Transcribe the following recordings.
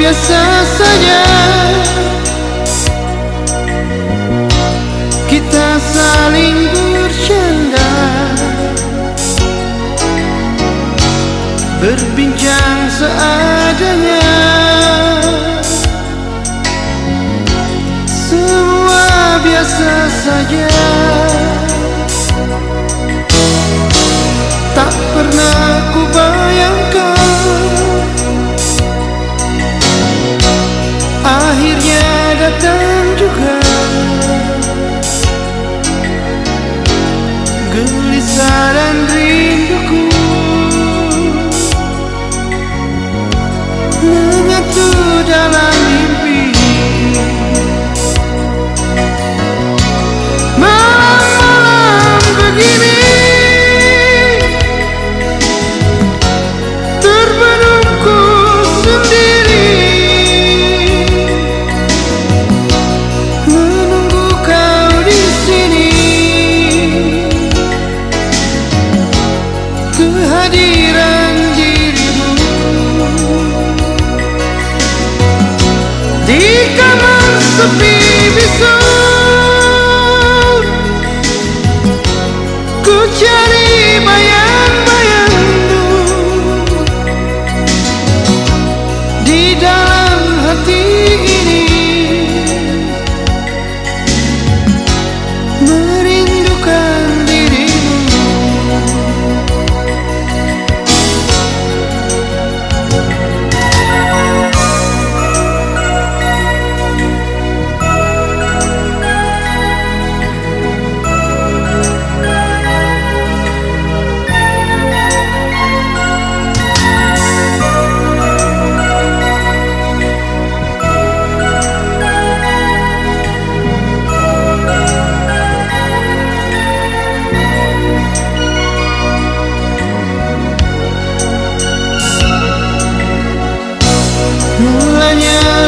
Biasa saja. Kita saling bercanda. Berbincang seadanya. Semua biasa saja loves the baby so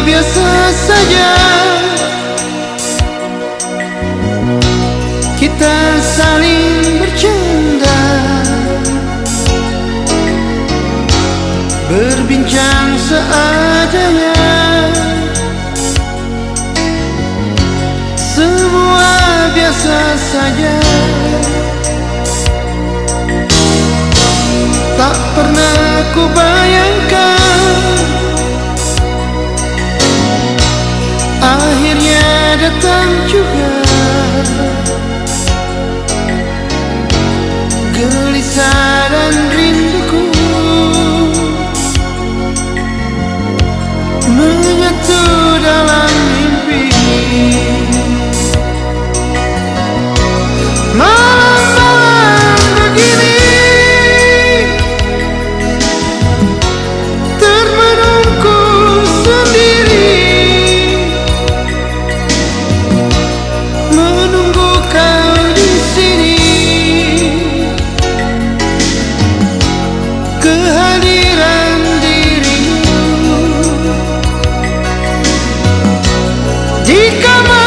biasa saja. Kita saling bercanda. Berbincang seadanya. Semua biasa saja datang juga. come on.